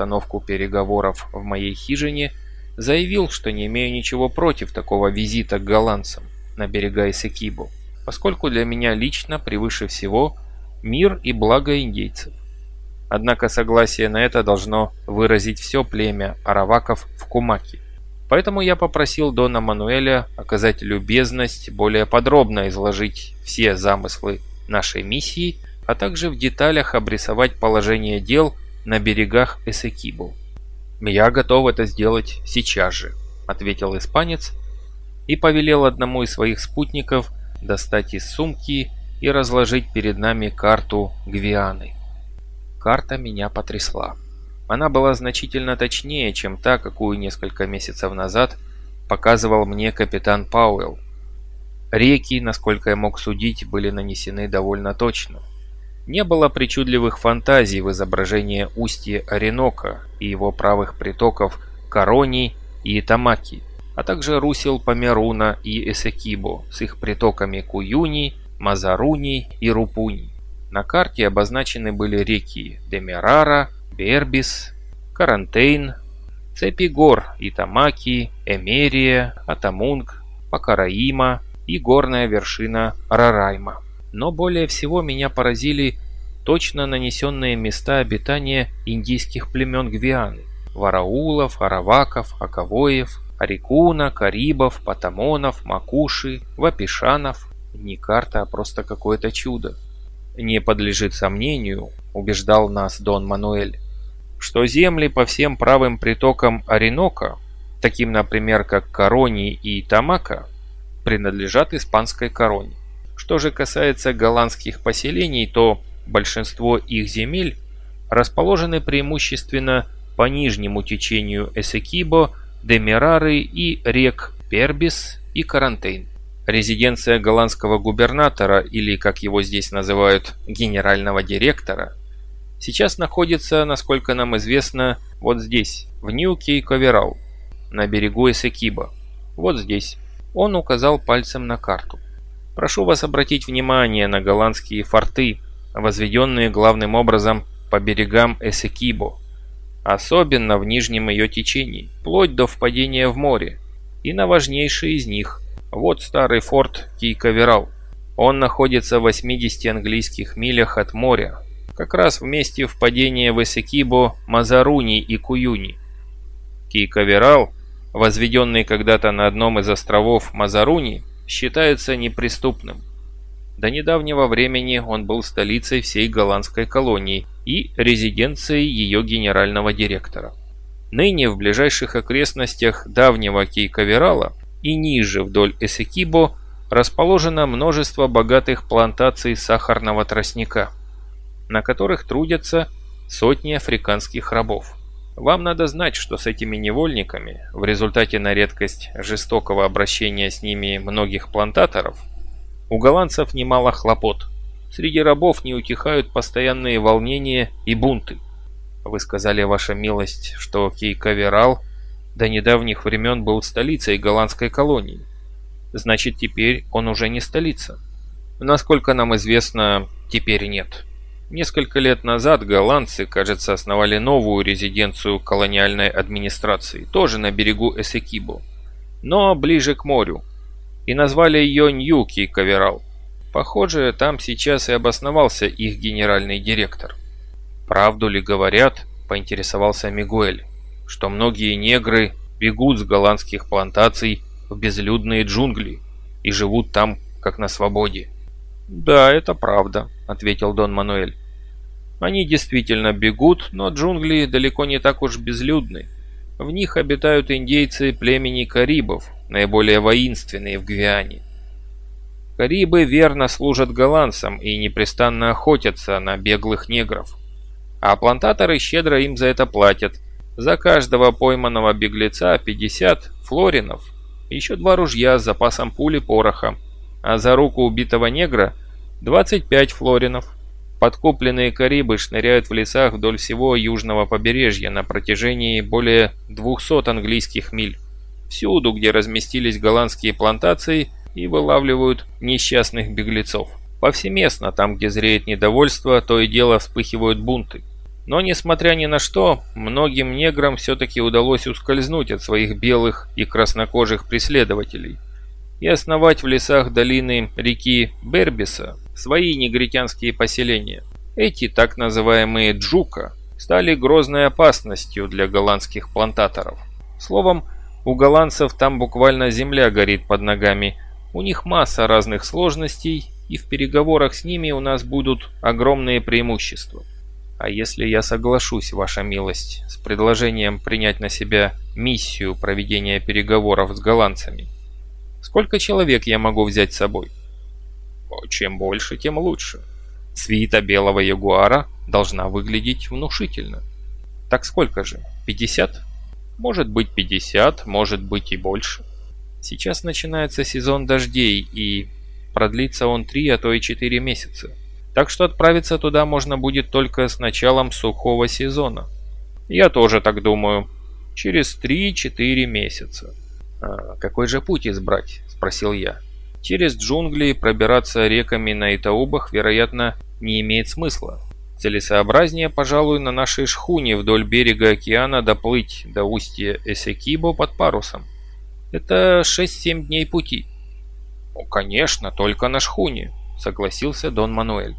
обстановку переговоров в моей хижине, заявил, что не имею ничего против такого визита к голландцам на берега Исекибу, поскольку для меня лично превыше всего мир и благо индейцев. Однако согласие на это должно выразить все племя араваков в Кумаке. Поэтому я попросил Дона Мануэля оказать любезность более подробно изложить все замыслы нашей миссии, а также в деталях обрисовать положение дел на берегах Эсекибу. «Я готов это сделать сейчас же», — ответил испанец и повелел одному из своих спутников достать из сумки и разложить перед нами карту Гвианы. Карта меня потрясла. Она была значительно точнее, чем та, какую несколько месяцев назад показывал мне капитан Пауэлл. Реки, насколько я мог судить, были нанесены довольно точно. Не было причудливых фантазий в изображении устья Оренока и его правых притоков Корони и Итамаки, а также русел Померуна и Эсекибо с их притоками Куюни, Мазаруни и Рупуни. На карте обозначены были реки Демерара, Бербис, Карантейн, цепи гор Итамаки, Эмерия, Атамунг, Пакараима и горная вершина Рарайма. Но более всего меня поразили точно нанесенные места обитания индийских племен Гвианы – Вараулов, Араваков, Аковоев, Арикуна, Карибов, Патамонов, Макуши, Вапишанов. Не карта, а просто какое-то чудо не подлежит сомнению, убеждал нас Дон Мануэль, что земли по всем правым притокам Оренока, таким, например, как Корони и Тамака, принадлежат испанской короне. Что же касается голландских поселений, то большинство их земель расположены преимущественно по нижнему течению Эсекибо, Демирары и рек Пербис и Карантейн. Резиденция голландского губернатора, или, как его здесь называют, генерального директора, сейчас находится, насколько нам известно, вот здесь, в Нью-Кей-Коверал, на берегу Эсекиба. Вот здесь. Он указал пальцем на карту. Прошу вас обратить внимание на голландские форты, возведенные главным образом по берегам Эсекибо, особенно в нижнем ее течении, вплоть до впадения в море, и на важнейшие из них – вот старый форт Кейковерал. Он находится в 80 английских милях от моря, как раз в месте впадения в Эсекибо, Мазаруни и Куюни. Кейковерал, возведенный когда-то на одном из островов Мазаруни, считается неприступным. До недавнего времени он был столицей всей голландской колонии и резиденцией ее генерального директора. Ныне в ближайших окрестностях давнего Кейковерала и ниже вдоль Эсекибо расположено множество богатых плантаций сахарного тростника, на которых трудятся сотни африканских рабов. Вам надо знать, что с этими невольниками, в результате на редкость жестокого обращения с ними многих плантаторов, у голландцев немало хлопот. Среди рабов не утихают постоянные волнения и бунты. Вы сказали, ваша милость, что Кейкаверал до недавних времен был столицей голландской колонии. Значит, теперь он уже не столица. Насколько нам известно, теперь нет. Несколько лет назад голландцы, кажется, основали новую резиденцию колониальной администрации, тоже на берегу Эсекибо, но ближе к морю, и назвали ее Ньюки Каверал. Похоже, там сейчас и обосновался их генеральный директор. «Правду ли говорят?» – поинтересовался Мигуэль что многие негры бегут с голландских плантаций в безлюдные джунгли и живут там, как на свободе. «Да, это правда», — ответил Дон Мануэль. «Они действительно бегут, но джунгли далеко не так уж безлюдны. В них обитают индейцы племени Карибов, наиболее воинственные в Гвиане. Карибы верно служат голландцам и непрестанно охотятся на беглых негров. А плантаторы щедро им за это платят, за каждого пойманного беглеца 50 флоринов, еще два ружья с запасом пули пороха, а за руку убитого негра 25 флоринов. Подкупленные карибы шныряют в лесах вдоль всего южного побережья на протяжении более 200 английских миль. Всюду, где разместились голландские плантации и вылавливают несчастных беглецов. Повсеместно, там, где зреет недовольство, то и дело вспыхивают бунты. Но, несмотря ни на что, многим неграм все-таки удалось ускользнуть от своих белых и краснокожих преследователей и основать в лесах долины реки Бербиса свои негритянские поселения. Эти так называемые «джука» стали грозной опасностью для голландских плантаторов. Словом, у голландцев там буквально земля горит под ногами, у них масса разных сложностей, и в переговорах с ними у нас будут огромные преимущества. А если я соглашусь, ваша милость, с предложением принять на себя миссию проведения переговоров с голландцами, сколько человек я могу взять с собой? Чем больше, тем лучше. Свита белого ягуара должна выглядеть внушительно. Так сколько же? 50? Может быть 50, может быть и больше. Сейчас начинается сезон дождей и продлится он 3, а то и 4 месяца. Так что отправиться туда можно будет только с началом сухого сезона. Я тоже так думаю. Через 3-4 месяца. А какой же путь избрать? Спросил я. Через джунгли пробираться реками на Итаубах, вероятно, не имеет смысла. Целесообразнее, пожалуй, на нашей шхуне вдоль берега океана доплыть до устья Эсекибо под парусом. Это 6-7 дней пути. «Ну, конечно, только на шхуне», — согласился Дон Мануэль.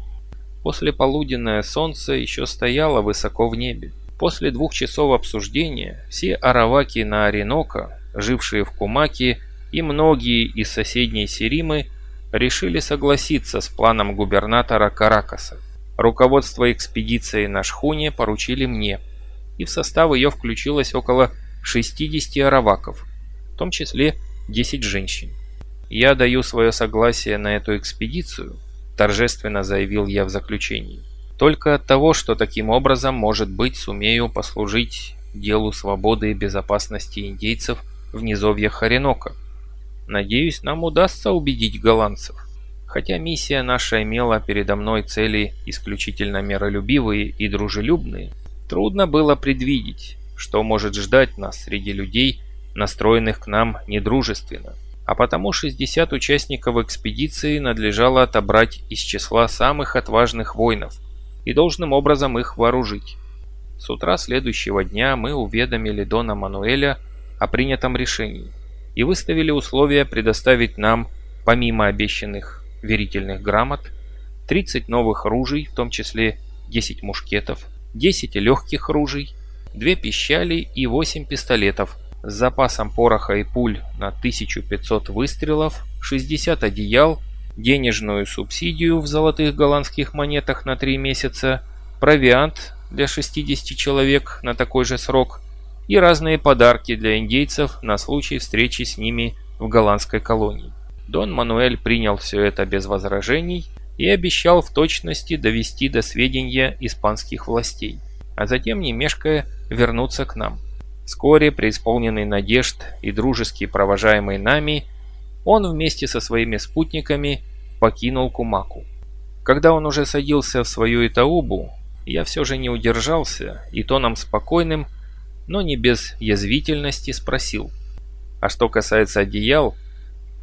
После полуденное солнце еще стояло высоко в небе. После двух часов обсуждения все араваки на Оренока, жившие в Кумаке, и многие из соседней Серимы решили согласиться с планом губернатора Каракаса. Руководство экспедицией на шхуне поручили мне, и в состав ее включилось около 60 араваков, в том числе 10 женщин. «Я даю свое согласие на эту экспедицию», – торжественно заявил я в заключении. «Только от того, что таким образом, может быть, сумею послужить делу свободы и безопасности индейцев в низовьях Хоренока. Надеюсь, нам удастся убедить голландцев. Хотя миссия наша имела передо мной цели исключительно миролюбивые и дружелюбные, трудно было предвидеть, что может ждать нас среди людей, настроенных к нам недружественно а потому 60 участников экспедиции надлежало отобрать из числа самых отважных воинов и должным образом их вооружить. С утра следующего дня мы уведомили Дона Мануэля о принятом решении и выставили условия предоставить нам, помимо обещанных верительных грамот, 30 новых ружей, в том числе 10 мушкетов, 10 легких ружей, 2 пищали и 8 пистолетов, с запасом пороха и пуль на 1500 выстрелов, 60 одеял, денежную субсидию в золотых голландских монетах на 3 месяца, провиант для 60 человек на такой же срок и разные подарки для индейцев на случай встречи с ними в голландской колонии. Дон Мануэль принял все это без возражений и обещал в точности довести до сведения испанских властей, а затем, не мешкая, вернуться к нам. Вскоре, преисполненный надежд и дружески провожаемый нами, он вместе со своими спутниками покинул Кумаку. Когда он уже садился в свою Итаубу, я все же не удержался и тоном спокойным, но не без язвительности спросил. А что касается одеял,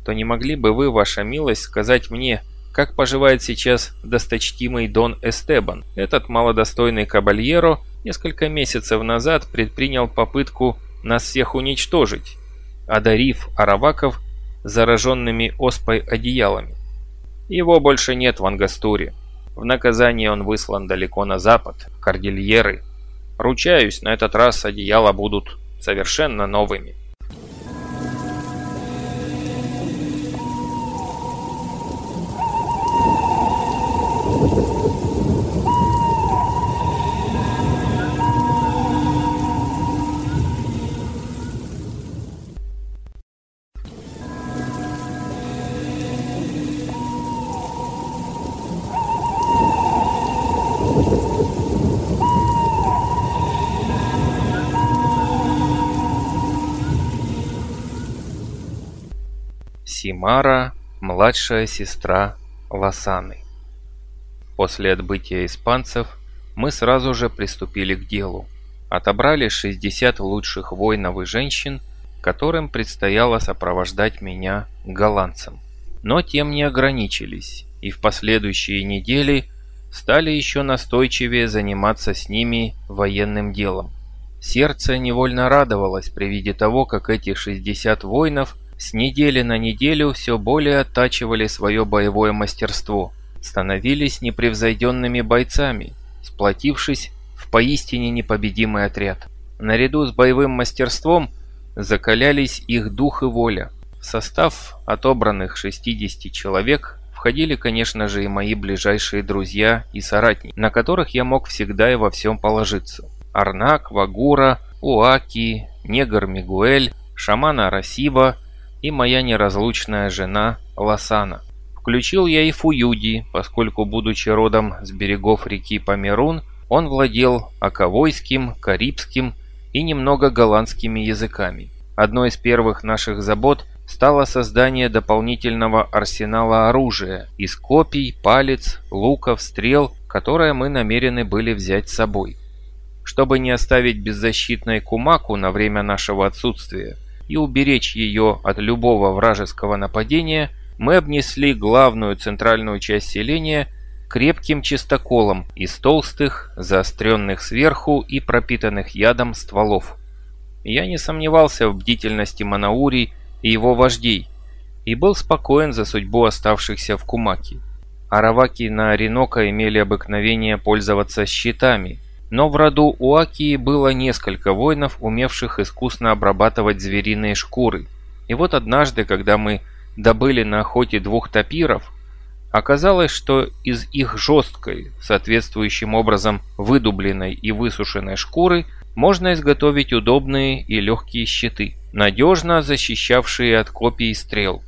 то не могли бы вы, ваша милость, сказать мне, как поживает сейчас досточтимый Дон Эстебан, этот малодостойный кабальеро, несколько месяцев назад предпринял попытку нас всех уничтожить, одарив араваков зараженными оспой одеялами. Его больше нет в Ангастуре. В наказание он выслан далеко на запад, в Кордильеры. Ручаюсь, на этот раз одеяла будут совершенно новыми. Симара – младшая сестра Лосаны. После отбытия испанцев мы сразу же приступили к делу. Отобрали 60 лучших воинов и женщин, которым предстояло сопровождать меня голландцам. Но тем не ограничились, и в последующие недели стали еще настойчивее заниматься с ними военным делом. Сердце невольно радовалось при виде того, как эти 60 воинов с недели на неделю все более оттачивали свое боевое мастерство, становились непревзойденными бойцами, сплотившись в поистине непобедимый отряд. Наряду с боевым мастерством закалялись их дух и воля. В состав отобранных 60 человек входили, конечно же, и мои ближайшие друзья и соратники, на которых я мог всегда и во всем положиться. Арнак, Вагура, Уаки, Негр Мигуэль, шамана Расиба и моя неразлучная жена Ласана. Включил я и Фуюди, поскольку, будучи родом с берегов реки Померун, он владел аковойским, карибским и немного голландскими языками. Одной из первых наших забот стало создание дополнительного арсенала оружия из копий, палец, луков, стрел, которое мы намерены были взять с собой. Чтобы не оставить беззащитной Кумаку на время нашего отсутствия и уберечь ее от любого вражеского нападения, мы обнесли главную центральную часть селения крепким чистоколом из толстых, заостренных сверху и пропитанных ядом стволов. Я не сомневался в бдительности Манаури и его вождей, и был спокоен за судьбу оставшихся в Кумаке. Араваки на Оренока имели обыкновение пользоваться щитами, но в роду Уакии было несколько воинов, умевших искусно обрабатывать звериные шкуры. И вот однажды, когда мы добыли на охоте двух тапиров, оказалось, что из их жесткой, соответствующим образом выдубленной и высушенной шкуры можно изготовить удобные и легкие щиты надежно защищавшие от копий и стрел.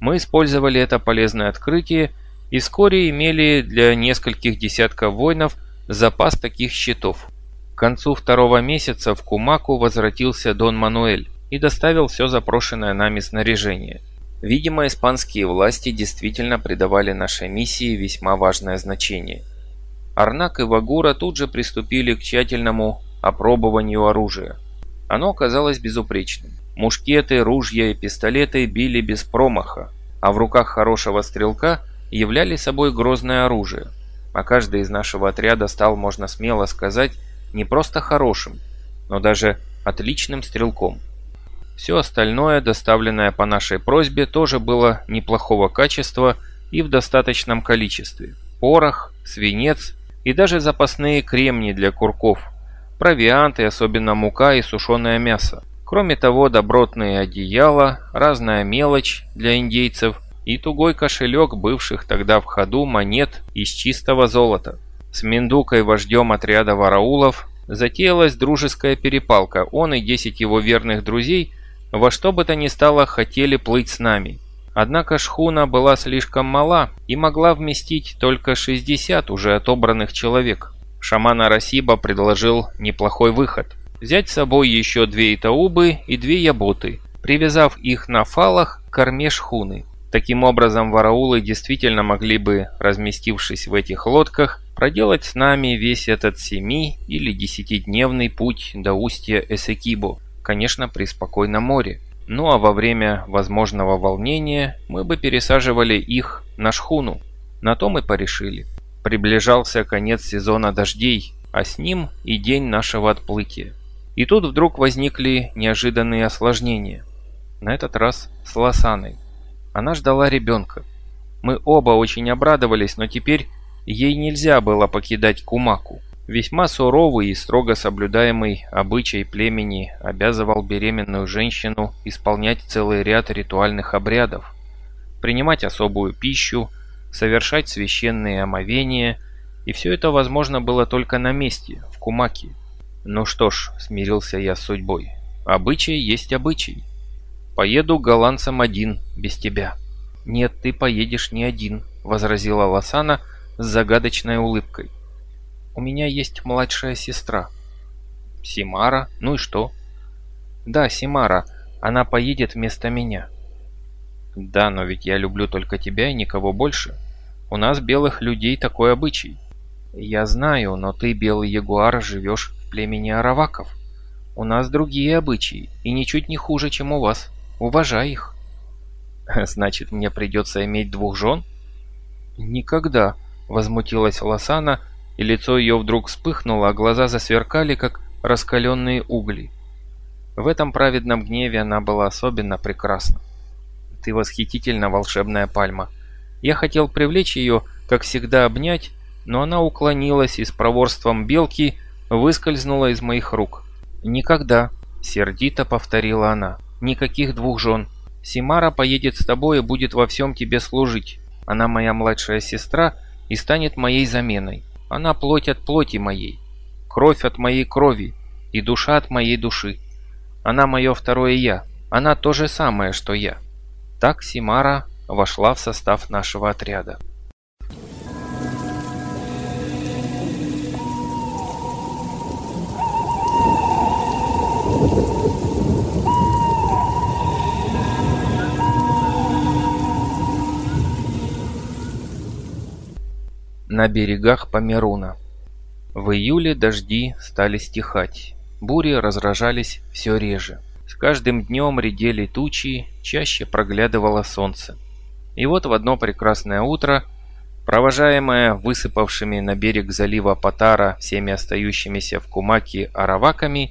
Мы использовали это полезное открытие и вскоре имели для нескольких десятков воинов запас таких щитов. К концу второго месяца в Кумаку возвратился Дон Мануэль и доставил все запрошенное нами снаряжение. Видимо, испанские власти действительно придавали нашей миссии весьма важное значение. Арнак и Вагура тут же приступили к тщательному опробованию оружия. Оно оказалось безупречным. Мушкеты, ружья и пистолеты били без промаха, а в руках хорошего стрелка являли собой грозное оружие. А каждый из нашего отряда стал, можно смело сказать, не просто хорошим, но даже отличным стрелком. Все остальное, доставленное по нашей просьбе, тоже было неплохого качества и в достаточном количестве. Порох, свинец и даже запасные кремни для курков, провианты, особенно мука и сушеное мясо. Кроме того, добротные одеяла, разная мелочь для индейцев и тугой кошелек бывших тогда в ходу монет из чистого золота. С Миндукой, вождем отряда вараулов, затеялась дружеская перепалка. Он и десять его верных друзей во что бы то ни стало хотели плыть с нами. Однако шхуна была слишком мала и могла вместить только 60 уже отобранных человек. Шаман Арасиба предложил неплохой выход взять с собой еще две итаубы и две яботы, привязав их на фалах к корме шхуны. Таким образом, вараулы действительно могли бы, разместившись в этих лодках, проделать с нами весь этот семи- или десятидневный путь до устья Эсекибо, конечно, при спокойном море. Ну а во время возможного волнения мы бы пересаживали их на шхуну. На то мы порешили. Приближался конец сезона дождей, а с ним и день нашего отплытия. И тут вдруг возникли неожиданные осложнения. На этот раз с Лосаной. Она ждала ребенка. Мы оба очень обрадовались, но теперь ей нельзя было покидать Кумаку. Весьма суровый и строго соблюдаемый обычай племени обязывал беременную женщину исполнять целый ряд ритуальных обрядов, принимать особую пищу, совершать священные омовения, и все это возможно было только на месте, в Кумаке. Ну что ж, смирился я с судьбой. Обычай есть обычай. Поеду голландцам один, без тебя. Нет, ты поедешь не один, возразила Лосана с загадочной улыбкой. У меня есть младшая сестра. Симара? Ну и что? Да, Симара. Она поедет вместо меня. Да, но ведь я люблю только тебя и никого больше. У нас, белых людей, такой обычай. Я знаю, но ты, белый ягуар, живешь племени араваков. У нас другие обычаи, и ничуть не хуже, чем у вас. Уважай их. Значит, мне придется иметь двух жен? Никогда. возмутилась Лосана, и лицо ее вдруг вспыхнуло, а глаза засверкали, как раскаленные угли. В этом праведном гневе она была особенно прекрасна. «Ты восхитительно волшебная пальма. Я хотел привлечь ее, как всегда обнять, но она уклонилась и с проворством белки выскользнула из моих рук. «Никогда», — сердито повторила она, — «никаких двух жен. Симара поедет с тобой и будет во всем тебе служить. Она моя младшая сестра и станет моей заменой. Она плоть от плоти моей, кровь от моей крови и душа от моей души. Она мое второе «я». Она то же самое, что я. Так Симара вошла в состав нашего отряда. На берегах Померуна. В июле дожди стали стихать. Бури разражались все реже. С каждым днем редели тучи, чаще проглядывало солнце. И вот в одно прекрасное утро, провожаемая высыпавшими на берег залива Патара всеми остающимися в Кумаке араваками,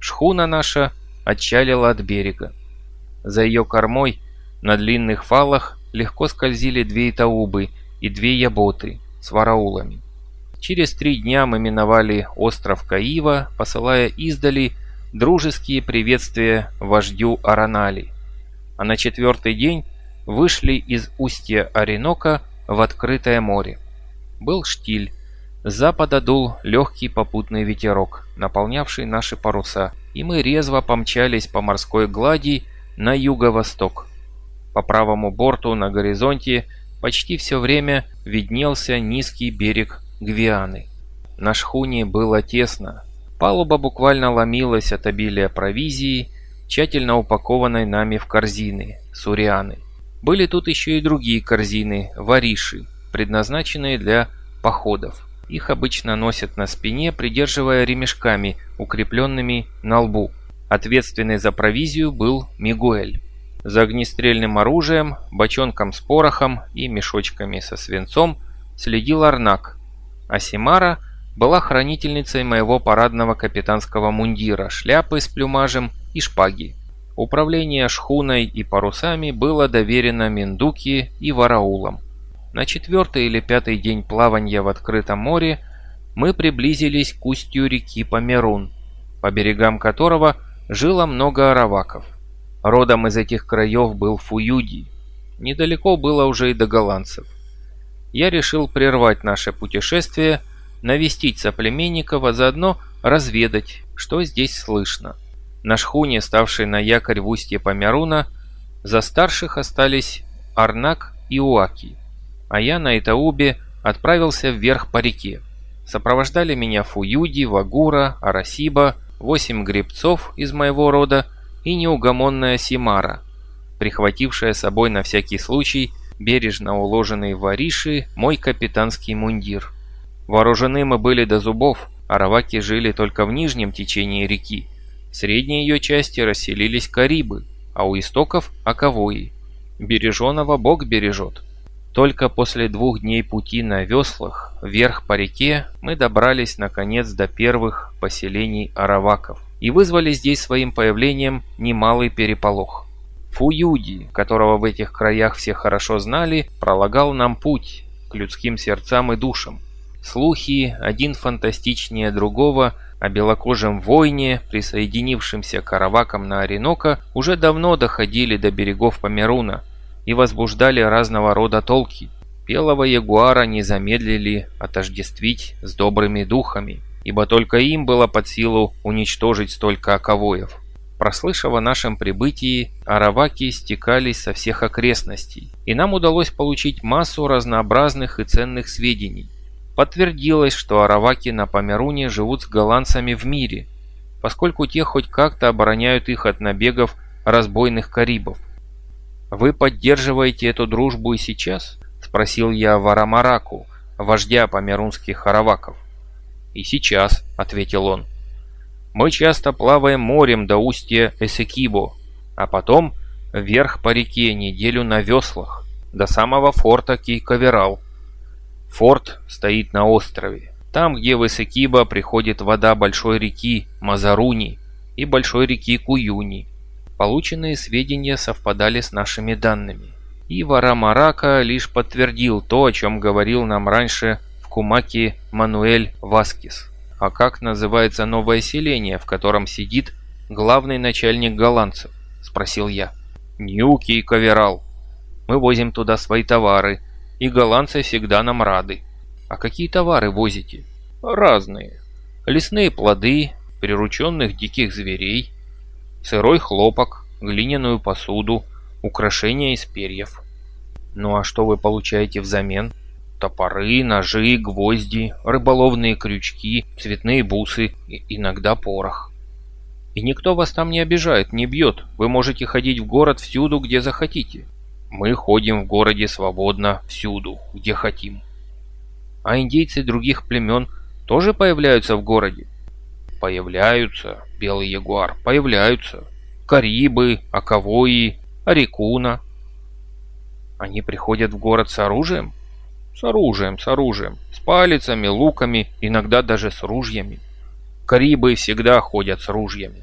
шхуна наша отчалила от берега. За ее кормой на длинных фалах легко скользили две итаубы и две яботы, с вараулами. Через три дня мы миновали остров Каива, посылая издали дружеские приветствия вождю Аранали. А на четвертый день вышли из устья Оренока в открытое море. Был штиль. С запада дул легкий попутный ветерок, наполнявший наши паруса, и мы резво помчались по морской глади на юго-восток. По правому борту на горизонте почти все время виднелся низкий берег Гвианы. На шхуне было тесно. Палуба буквально ломилась от обилия провизии, тщательно упакованной нами в корзины, сурианы. Были тут еще и другие корзины, вариши, предназначенные для походов. Их обычно носят на спине, придерживая ремешками, укрепленными на лбу. Ответственный за провизию был Мигуэль. За огнестрельным оружием, бочонком с порохом и мешочками со свинцом следил Арнак, а Симара была хранительницей моего парадного капитанского мундира, шляпы с плюмажем и шпаги. Управление шхуной и парусами было доверено Мендуки и Вараулам. На четвертый или пятый день плавания в открытом море мы приблизились к устью реки Померун, по берегам которого жило много араваков. Родом из этих краев был Фуюди. Недалеко было уже и до голландцев. Я решил прервать наше путешествие, навестить соплеменников, а заодно разведать, что здесь слышно. На шхуне, ставшей на якорь в устье Помяруна, за старших остались Арнак и Уаки, а я на Итаубе отправился вверх по реке. Сопровождали меня Фуюди, Вагура, Арасиба, восемь гребцов из моего рода и неугомонная Симара, прихватившая с собой на всякий случай бережно уложенный в ариши мой капитанский мундир. Вооружены мы были до зубов, араваки жили только в нижнем течении реки. В средней ее части расселились карибы, а у истоков – аковои. Береженого Бог бережет. Только после двух дней пути на веслах вверх по реке мы добрались наконец до первых поселений араваков и вызвали здесь своим появлением немалый переполох. Фуюди, которого в этих краях все хорошо знали, пролагал нам путь к людским сердцам и душам. Слухи, один фантастичнее другого, о белокожем воине, присоединившемся к аравакам на Оренока, уже давно доходили до берегов Померуна и возбуждали разного рода толки. Белого ягуара не замедлили отождествить с добрыми духами ибо только им было под силу уничтожить столько оковоев. Прослышав о нашем прибытии, араваки стекались со всех окрестностей, и нам удалось получить массу разнообразных и ценных сведений. Подтвердилось, что араваки на Померуне живут с голландцами в мире, поскольку те хоть как-то обороняют их от набегов разбойных карибов. «Вы поддерживаете эту дружбу и сейчас?» – спросил я Варамараку, вождя померунских араваков. «И сейчас», — ответил он. «Мы часто плаваем морем до устья Эсекибо, а потом вверх по реке неделю на веслах, до самого форта Кейковерал. Форт стоит на острове. Там, где в Исекиба приходит вода большой реки Мазаруни и большой реки Куюни. Полученные сведения совпадали с нашими данными. И Варамарака лишь подтвердил то, о чем говорил нам раньше в Кумаке Мануэль Васкис. А как называется новое селение, в котором сидит главный начальник голландцев? Спросил я. Ньюки и Каверал. Мы возим туда свои товары, и голландцы всегда нам рады. А какие товары возите? Разные. Лесные плоды, прирученных диких зверей, сырой хлопок, глиняную посуду, украшения из перьев. Ну а что вы получаете взамен? Топоры, ножи, гвозди, рыболовные крючки, цветные бусы, иногда порох. И никто вас там не обижает, не бьет. Вы можете ходить в город всюду, где захотите. Мы ходим в городе свободно всюду, где хотим. А индейцы других племен тоже появляются в городе? Появляются, белый ягуар, появляются. Карибы, Аковои, Арикуна. Они приходят в город с оружием? С оружием, с оружием. С палицами, луками, иногда даже с ружьями. Карибы всегда ходят с ружьями.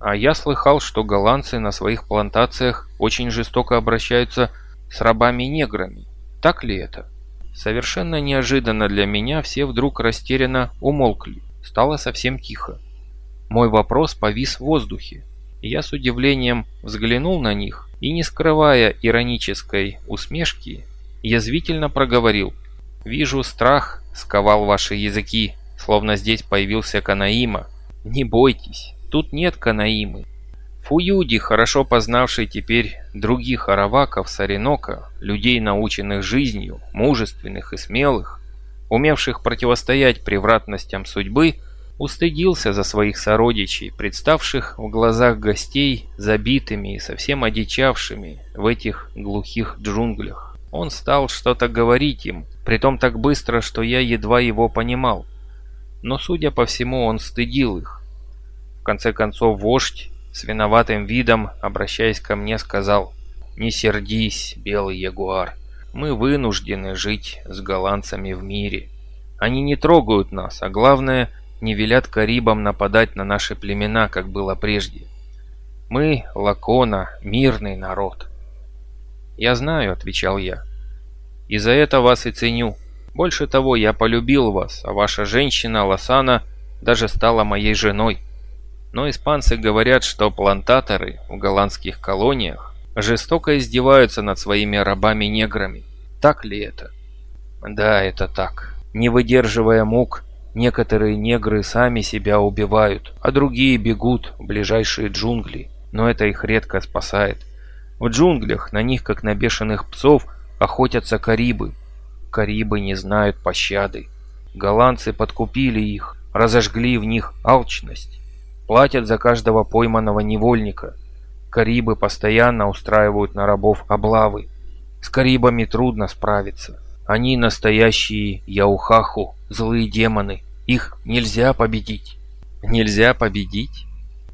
А я слыхал, что голландцы на своих плантациях очень жестоко обращаются с рабами-неграми. Так ли это? Совершенно неожиданно для меня все вдруг растерянно умолкли. Стало совсем тихо. Мой вопрос повис в воздухе. Я с удивлением взглянул на них и, не скрывая иронической усмешки, язвительно проговорил. «Вижу, страх сковал ваши языки, словно здесь появился Канаима. Не бойтесь, тут нет Канаимы. Фуюди, хорошо познавший теперь других араваков Саринока, людей, наученных жизнью, мужественных и смелых, умевших противостоять превратностям судьбы, устыдился за своих сородичей, представших в глазах гостей забитыми и совсем одичавшими в этих глухих джунглях. Он стал что-то говорить им, притом так быстро, что я едва его понимал. Но, судя по всему, он стыдил их. В конце концов, вождь с виноватым видом, обращаясь ко мне, сказал «Не сердись, белый ягуар, мы вынуждены жить с голландцами в мире. Они не трогают нас, а главное, не велят карибам нападать на наши племена, как было прежде. Мы, Лакона, мирный народ». «Я знаю», — отвечал я, — «и за это вас и ценю. Больше того, я полюбил вас, а ваша женщина, Лосана, даже стала моей женой». Но испанцы говорят, что плантаторы в голландских колониях жестоко издеваются над своими рабами-неграми. Так ли это? Да, это так. Не выдерживая мук, некоторые негры сами себя убивают, а другие бегут в ближайшие джунгли. Но это их редко спасает. В джунглях на них, как на бешеных псов, охотятся карибы. Карибы не знают пощады. Голландцы подкупили их, разожгли в них алчность. Платят за каждого пойманного невольника. Карибы постоянно устраивают на рабов облавы. С карибами трудно справиться. Они настоящие яухаху, злые демоны. Их нельзя победить. Нельзя победить?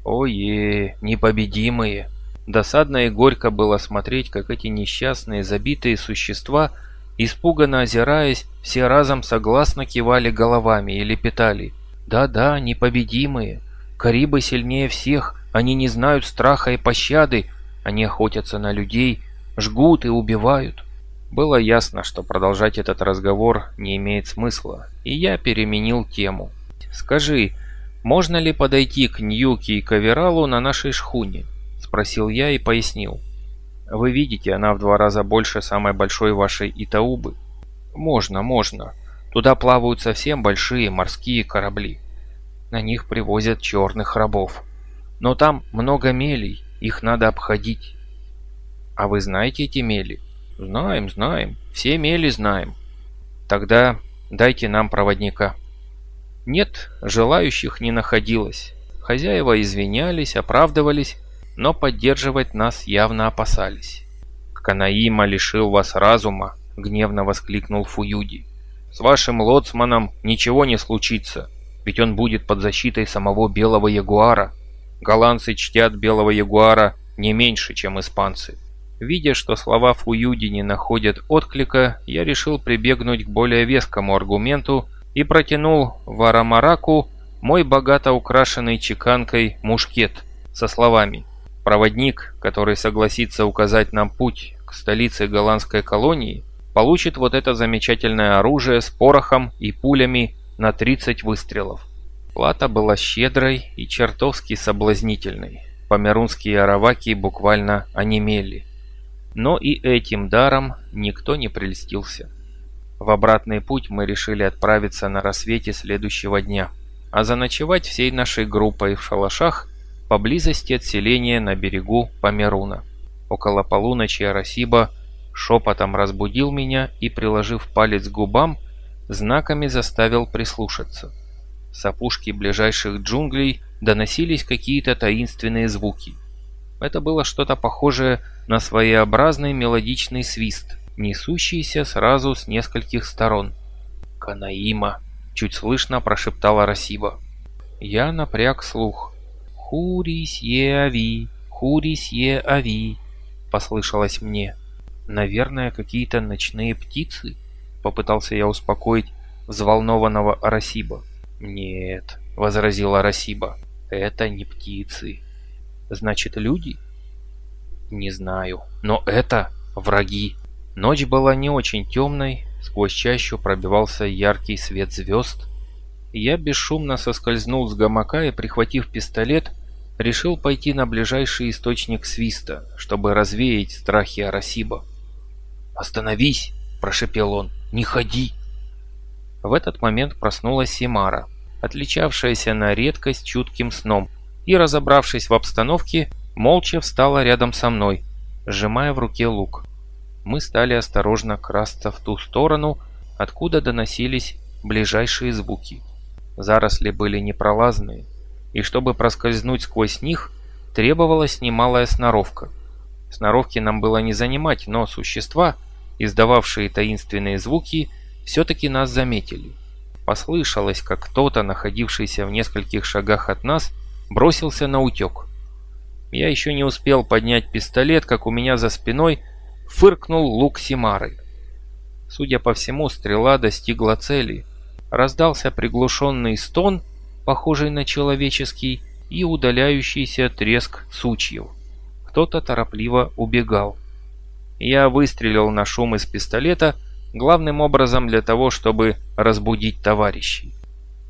Ое, непобедимые. Досадно и горько было смотреть, как эти несчастные забитые существа, испуганно озираясь, все разом согласно кивали головами и лепетали. Да-да, непобедимые. Карибы сильнее всех, они не знают страха и пощады, они охотятся на людей, жгут и убивают. Было ясно, что продолжать этот разговор не имеет смысла, и я переменил тему. «Скажи, можно ли подойти к Ньюки и Кавералу на нашей шхуне?» – спросил я и пояснил. «Вы видите, она в два раза больше самой большой вашей Итаубы». «Можно, можно. Туда плавают совсем большие морские корабли». На них привозят черных рабов. Но там много мелей, их надо обходить. А вы знаете эти мели? Знаем, знаем. Все мели знаем. Тогда дайте нам проводника. Нет, желающих не находилось. Хозяева извинялись, оправдывались, но поддерживать нас явно опасались. «Канаима лишил вас разума», — гневно воскликнул Фуюди. «С вашим лоцманом ничего не случится ведь он будет под защитой самого Белого Ягуара. Голландцы чтят Белого Ягуара не меньше, чем испанцы. Видя, что слова Фуюди не находят отклика, я решил прибегнуть к более вескому аргументу и протянул Варамараку мой богато украшенный чеканкой мушкет со словами «Проводник, который согласится указать нам путь к столице голландской колонии, получит вот это замечательное оружие с порохом и пулями на 30 выстрелов». Плата была щедрой и чертовски соблазнительной. Померунские араваки буквально онемели. Но и этим даром никто не прельстился. В обратный путь мы решили отправиться на рассвете следующего дня, а заночевать всей нашей группой в шалашах поблизости от селения на берегу Померуна. Около полуночи Арасиба шепотом разбудил меня и, приложив палец к губам, знаками заставил прислушаться. С опушки ближайших джунглей доносились какие-то таинственные звуки. Это было что-то похожее на своеобразный мелодичный свист, несущийся сразу с нескольких сторон. «Канаима!» — чуть слышно прошептала Расиба. Я напряг слух. «Хурисье-ави! Хурисье-ави!» — послышалось мне. «Наверное, какие-то ночные птицы?» — попытался я успокоить взволнованного Арасиба. «Нет», — возразила Расиба, — «это не птицы». «Значит, люди?» «Не знаю, но это враги». Ночь была не очень темной, сквозь чащу пробивался яркий свет звезд. Я бесшумно соскользнул с гамака и, прихватив пистолет, решил пойти на ближайший источник свиста, чтобы развеять страхи Арасиба. «Остановись!» – прошепел он. «Не ходи!» В этот момент проснулась Симара, отличавшаяся на редкость чутким сном, и, разобравшись в обстановке, молча встала рядом со мной, сжимая в руке лук. Мы стали осторожно красться в ту сторону, откуда доносились ближайшие звуки. Заросли были непролазные, и чтобы проскользнуть сквозь них, требовалась немалая сноровка. Сноровки нам было не занимать, но существа, издававшие таинственные звуки, все-таки нас заметили. Послышалось, как кто-то, находившийся в нескольких шагах от нас, бросился на утек. Я еще не успел поднять пистолет, как у меня за спиной фыркнул лук Симары. Судя по всему, стрела достигла цели. Раздался приглушенный стон, похожий на человеческий, и удаляющийся треск сучьев. Кто-то торопливо убегал. Я выстрелил на шум из пистолета, главным образом для того, чтобы разбудить товарищей.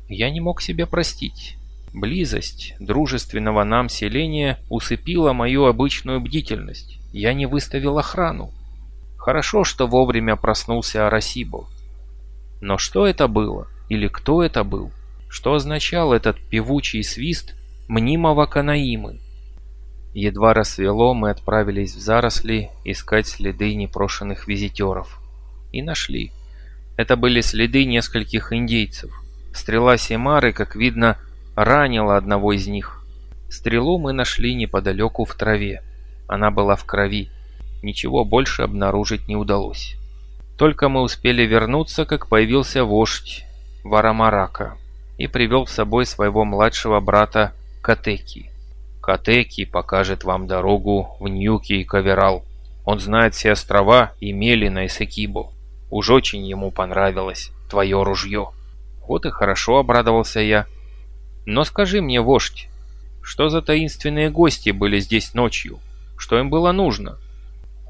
Я не мог себе простить. Близость дружественного нам селения усыпила мою обычную бдительность. Я не выставил охрану. Хорошо, что вовремя проснулся Арасибо. Но что это было? Или кто это был? Что означал этот певучий свист мнимого Канаимы? Едва рассвело, мы отправились в заросли искать следы непрошенных визитеров и нашли. Это были следы нескольких индейцев. Стрела Семары, как видно, ранила одного из них. Стрелу мы нашли неподалеку в траве. Она была в крови. Ничего больше обнаружить не удалось. Только мы успели вернуться, как появился вождь Варамарака и привел с собой своего младшего брата Катеки. Катеки покажет вам дорогу в Ньюки и Каверал. Он знает все острова и мели на Исекибо. Уж очень ему понравилось твое ружье. Вот и хорошо обрадовался я. Но скажи мне, вождь, что за таинственные гости были здесь ночью? Что им было нужно?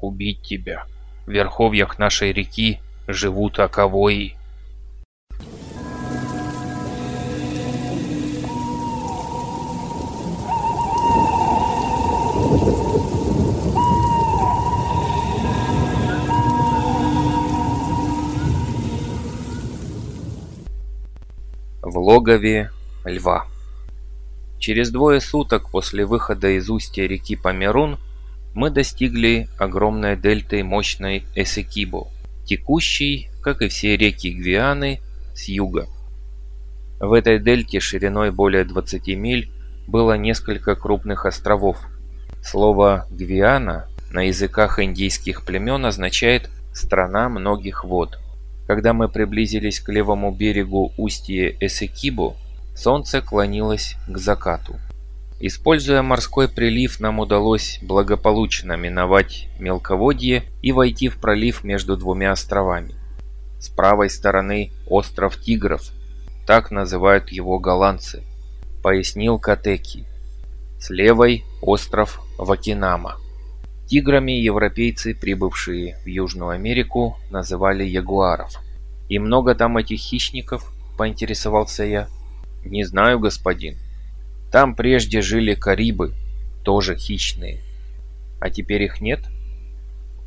Убить тебя. В верховьях нашей реки живут аковои. в логове льва. Через двое суток после выхода из устья реки Померун мы достигли огромной дельты мощной Эсекибо, текущей, как и все реки Гвианы, с юга. В этой дельте шириной более 20 миль было несколько крупных островов. Слово «Гвиана» на языках индийских племен означает «страна многих вод». Когда мы приблизились к левому берегу устья Эсекибо, солнце клонилось к закату. Используя морской прилив, нам удалось благополучно миновать мелководье и войти в пролив между двумя островами. С правой стороны остров Тигров, так называют его голландцы, пояснил Катеки. С левой остров Вакинама. Тиграми европейцы, прибывшие в Южную Америку, называли ягуаров. «И много там этих хищников?» – поинтересовался я. «Не знаю, господин. Там прежде жили карибы, тоже хищные. А теперь их нет?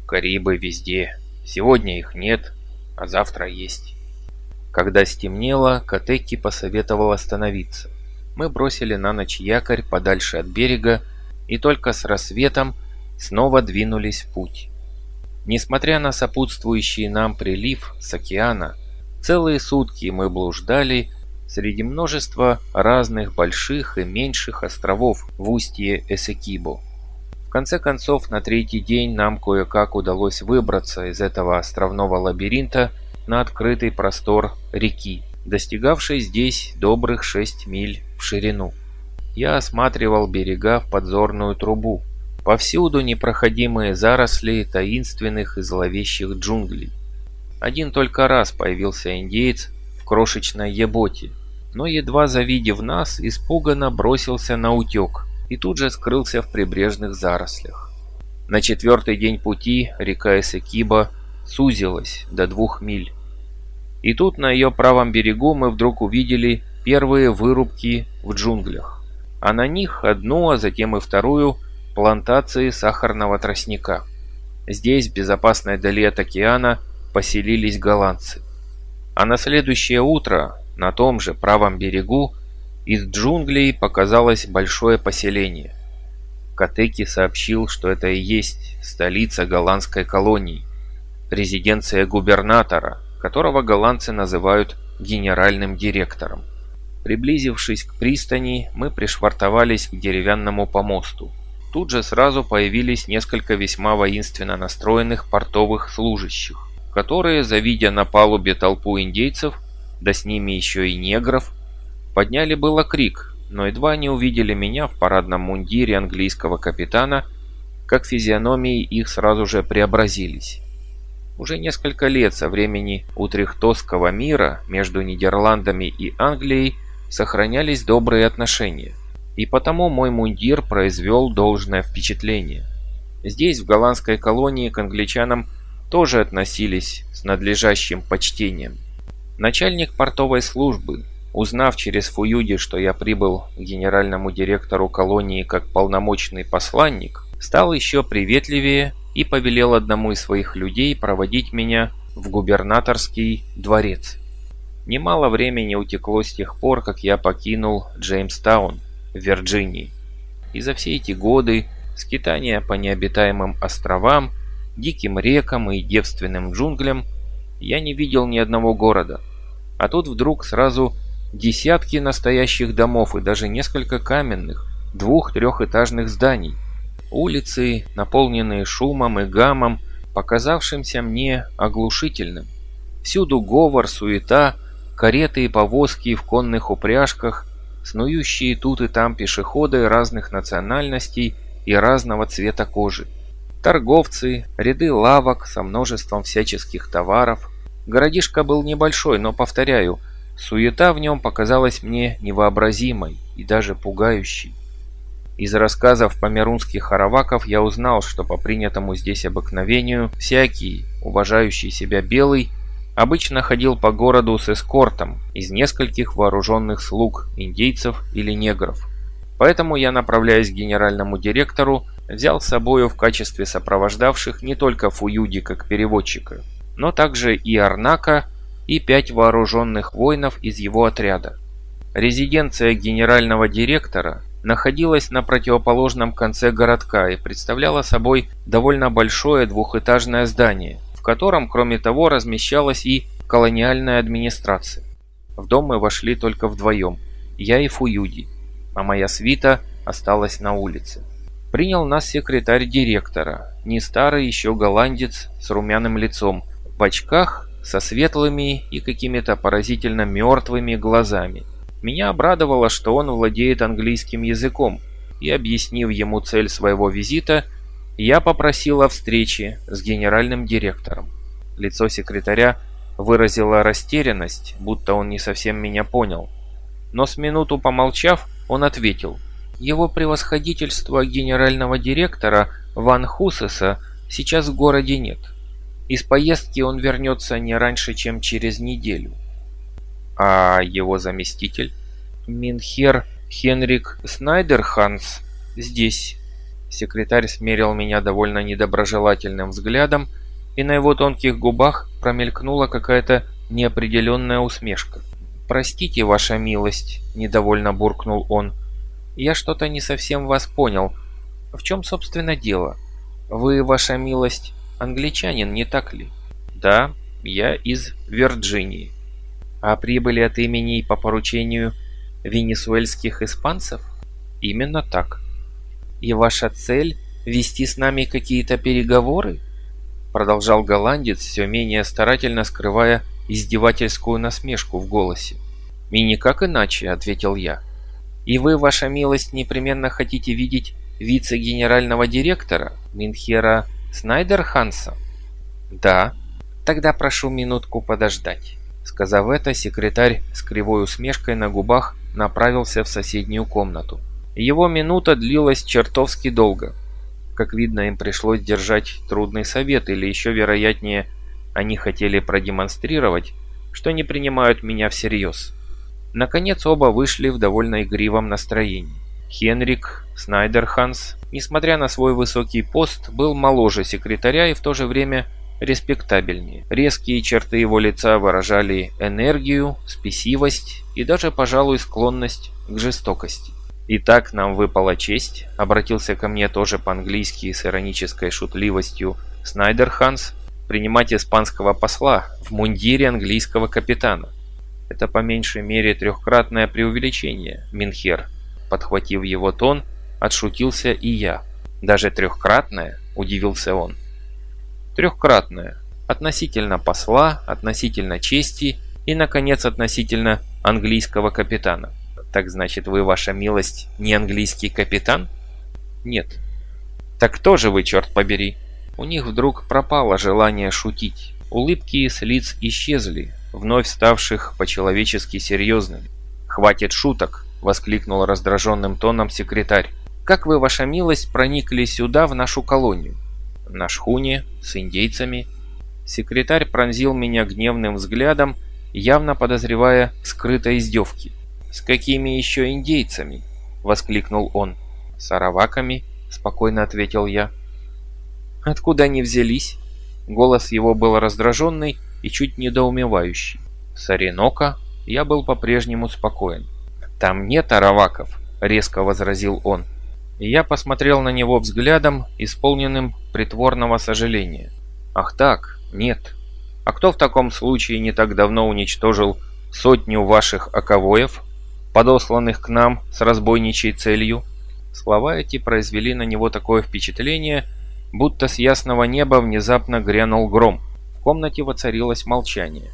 Карибы везде. Сегодня их нет, а завтра есть. Когда стемнело, Катеки посоветовал остановиться. Мы бросили на ночь якорь подальше от берега и только с рассветом снова двинулись в путь. Несмотря на сопутствующий нам прилив с океана, целые сутки мы блуждали среди множества разных больших и меньших островов в устье Эсекибо. В конце концов, на третий день нам кое-как удалось выбраться из этого островного лабиринта на открытый простор реки, достигавшей здесь добрых 6 миль в ширину. Я осматривал берега в подзорную трубу. Повсюду непроходимые заросли таинственных и зловещих джунглей. Один только раз появился индеец в крошечной еботе, но едва завидев нас, испуганно бросился на утек и тут же скрылся в прибрежных зарослях. На четвертый день пути река Эсекиба сузилась до двух миль. И тут на ее правом берегу мы вдруг увидели первые вырубки в джунглях, а на них одну, а затем и вторую плантации сахарного тростника. Здесь, в безопасной дали от океана, поселились голландцы. А на следующее утро на том же правом берегу из джунглей показалось большое поселение. Катеки сообщил, что это и есть столица голландской колонии, резиденция губернатора, которого голландцы называют генеральным директором. Приблизившись к пристани, мы пришвартовались к деревянному помосту. Тут же сразу появились несколько весьма воинственно настроенных портовых служащих, которые, завидя на палубе толпу индейцев, да с ними еще и негров, подняли было крик, но едва не увидели меня в парадном мундире английского капитана, как физиономии их сразу же преобразились. Уже несколько лет со времени Утрехтосского мира между Нидерландами и Англией сохранялись добрые отношения, и потому мой мундир произвел должное впечатление. Здесь, в голландской колонии, к англичанам тоже относились с надлежащим почтением. Начальник портовой службы, узнав через Фуюди, что я прибыл к генеральному директору колонии как полномочный посланник, стал еще приветливее и повелел одному из своих людей проводить меня в губернаторский дворец. Немало времени утекло с тех пор, как я покинул Джеймстаун в Вирджинии. И за все эти годы скитания по необитаемым островам, диким рекам и девственным джунглям я не видел ни одного города. А тут вдруг сразу десятки настоящих домов и даже несколько каменных, двух-трехэтажных зданий. Улицы, наполненные шумом и гамом, показавшимся мне оглушительным. Всюду говор, суета, кареты и повозки в конных упряжках, снующие тут и там пешеходы разных национальностей и разного цвета кожи. Торговцы, ряды лавок со множеством всяческих товаров, Городишко был небольшой, но, повторяю, суета в нем показалась мне невообразимой и даже пугающей. Из рассказов померунских араваков я узнал, что по принятому здесь обыкновению всякий, уважающий себя белый, обычно ходил по городу с эскортом из нескольких вооруженных слуг, индейцев или негров. Поэтому я, направляясь к генеральному директору, взял с собою в качестве сопровождавших не только Фуюди как переводчика, но также и Арнака, и пять вооруженных воинов из его отряда. Резиденция генерального директора находилась на противоположном конце городка и представляла собой довольно большое двухэтажное здание, в котором, кроме того, размещалась и колониальная администрация. В дом мы вошли только вдвоем, я и Фуюди, а моя свита осталась на улице. Принял нас секретарь директора, не старый еще голландец с румяным лицом, в очках со светлыми и какими-то поразительно мертвыми глазами. Меня обрадовало, что он владеет английским языком, и объяснив ему цель своего визита, я попросил о встрече с генеральным директором. Лицо секретаря выразило растерянность, будто он не совсем меня понял. Но с минуту помолчав, он ответил. «Его превосходительство генерального директора Ван Хусеса сейчас в городе нет. Из поездки он вернется не раньше, чем через неделю». «А его заместитель?» «Минхер Хенрик Снайдерханс здесь». Секретарь смерил меня довольно недоброжелательным взглядом, и на его тонких губах промелькнула какая-то неопределенная усмешка. «Простите, ваша милость», — недовольно буркнул он. «Я что-то не совсем вас понял. В чем, собственно, дело? Вы, ваша милость, англичанин, не так ли?» «Да, я из Вирджинии». «А прибыли от имени по поручению венесуэльских испанцев?» «Именно так». «И ваша цель — вести с нами какие-то переговоры?» Продолжал голландец, все менее старательно скрывая издевательскую насмешку в голосе. «И никак иначе», — ответил я. «И вы, ваша милость, непременно хотите видеть вице-генерального директора Минхера Снайдерханса?» «Да». «Тогда прошу минутку подождать». Сказав это, секретарь с кривой усмешкой на губах направился в соседнюю комнату. Его минута длилась чертовски долго. Как видно, им пришлось держать трудный совет, или еще вероятнее, они хотели продемонстрировать, что не принимают меня всерьез. Наконец оба вышли в довольно игривом настроении. Хенрик Снайдерханс, несмотря на свой высокий пост, был моложе секретаря и в то же время респектабельнее. Резкие черты его лица выражали энергию, спесивость и даже, пожалуй, склонность к жестокости. «Итак, нам выпала честь», — обратился ко мне тоже по-английски с иронической шутливостью Снайдерханс, принимать испанского посла в мундире английского капитана. Это по меньшей мере трехкратное преувеличение, Минхер. Подхватив его тон, отшутился и я. Даже трехкратное, удивился он. Трехкратное. Относительно посла, относительно чести и, наконец, относительно английского капитана. Так значит, вы, ваша милость, не английский капитан? Нет. Так кто же вы, черт побери? У них вдруг пропало желание шутить. Улыбки с лиц исчезли, вновь ставших по-человечески серьезными. «Хватит шуток!» – воскликнул раздраженным тоном секретарь. «Как вы, ваша милость, проникли сюда, в нашу колонию?» «На шхуне, с индейцами». Секретарь пронзил меня гневным взглядом, явно подозревая скрытой издевки. «С какими еще индейцами?» – воскликнул он. «С араваками», – спокойно ответил я. «Откуда они взялись?» Голос его был раздраженный и чуть недоумевающий. С Оренока я был по-прежнему спокоен. «Там нет араваков», — резко возразил он. И я посмотрел на него взглядом, исполненным притворного сожаления. «Ах так, нет. А кто в таком случае не так давно уничтожил сотню ваших оковоев, подосланных к нам с разбойничей целью?» Слова эти произвели на него такое впечатление, будто с ясного неба внезапно грянул гром. В комнате воцарилось молчание.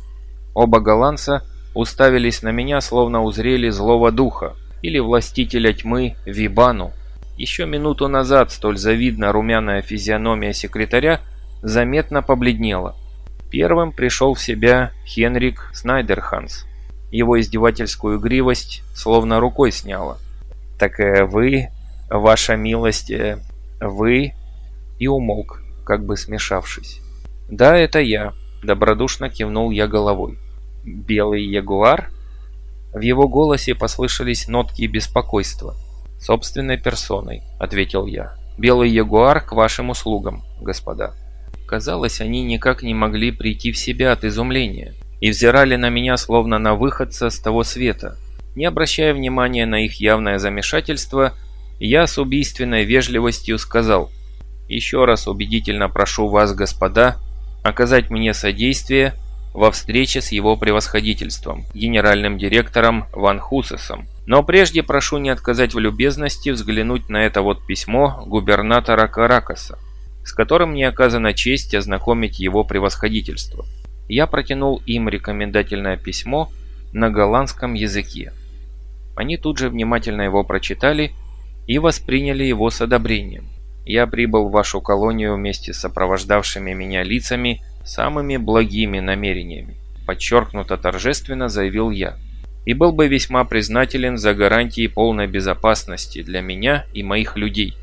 Оба голландца уставились на меня, словно узрели злого духа или властителя тьмы Вибану. Еще минуту назад столь завидно румяная физиономия секретаря заметно побледнела. Первым пришел в себя Хенрик Снайдерханс. Его издевательскую игривость словно рукой сняло. «Так э, вы, ваша милость, э, вы...» И умолк, как бы смешавшись. «Да, это я», — добродушно кивнул я головой. «Белый ягуар?» В его голосе послышались нотки беспокойства. «Собственной персоной», — ответил я. «Белый ягуар к вашим услугам, господа». Казалось, они никак не могли прийти в себя от изумления и взирали на меня словно на выходца с того света. Не обращая внимания на их явное замешательство, я с убийственной вежливостью сказал «Еще раз убедительно прошу вас, господа, оказать мне содействие во встрече с его превосходительством, генеральным директором Ван Хусесом. Но прежде прошу не отказать в любезности взглянуть на это вот письмо губернатора Каракаса, с которым мне оказана честь ознакомить его превосходительство. Я протянул им рекомендательное письмо на голландском языке. Они тут же внимательно его прочитали и восприняли его с одобрением. Я прибыл в вашу колонию вместе с сопровождавшими меня лицами самыми благими намерениями, подчеркнуто торжественно заявил я, и был бы весьма признателен за гарантии полной безопасности для меня и моих людей.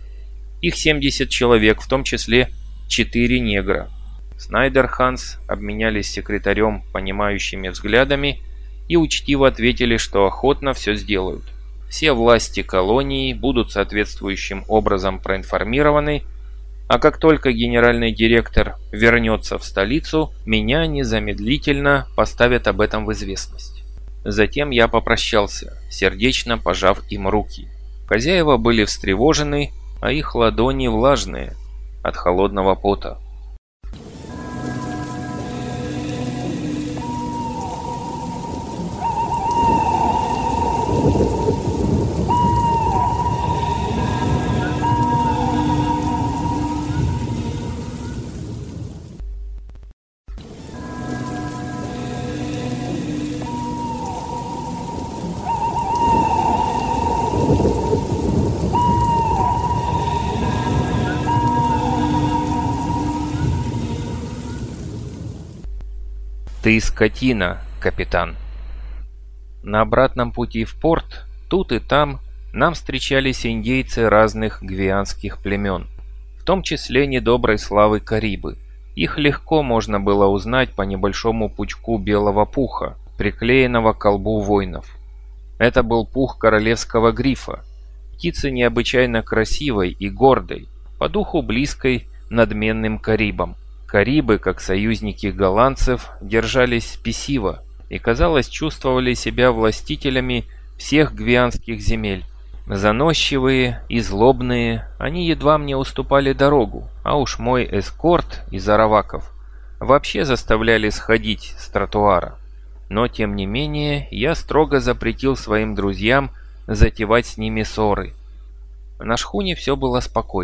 Их 70 человек, в том числе 4 негра. Снайдер Ханс обменялись секретарем понимающими взглядами и учтиво ответили, что охотно все сделают. Все власти колонии будут соответствующим образом проинформированы, а как только генеральный директор вернется в столицу, меня незамедлительно поставят об этом в известность. Затем я попрощался, сердечно пожав им руки. Хозяева были встревожены, а их ладони влажные от холодного пота. «Ты скотина, капитан!» На обратном пути в порт, тут и там, нам встречались индейцы разных гвианских племен, в том числе недоброй славы Карибы. Их легко можно было узнать по небольшому пучку белого пуха, приклеенного к колбу воинов. Это был пух королевского грифа, птицы необычайно красивой и гордой, по духу близкой надменным Карибам. Карибы, как союзники голландцев, держались спесиво и, казалось, чувствовали себя властителями всех гвианских земель. Заносчивые и злобные, они едва мне уступали дорогу, а уж мой эскорт из араваков вообще заставляли сходить с тротуара. Но, тем не менее, я строго запретил своим друзьям затевать с ними ссоры. На шхуне все было спокойно.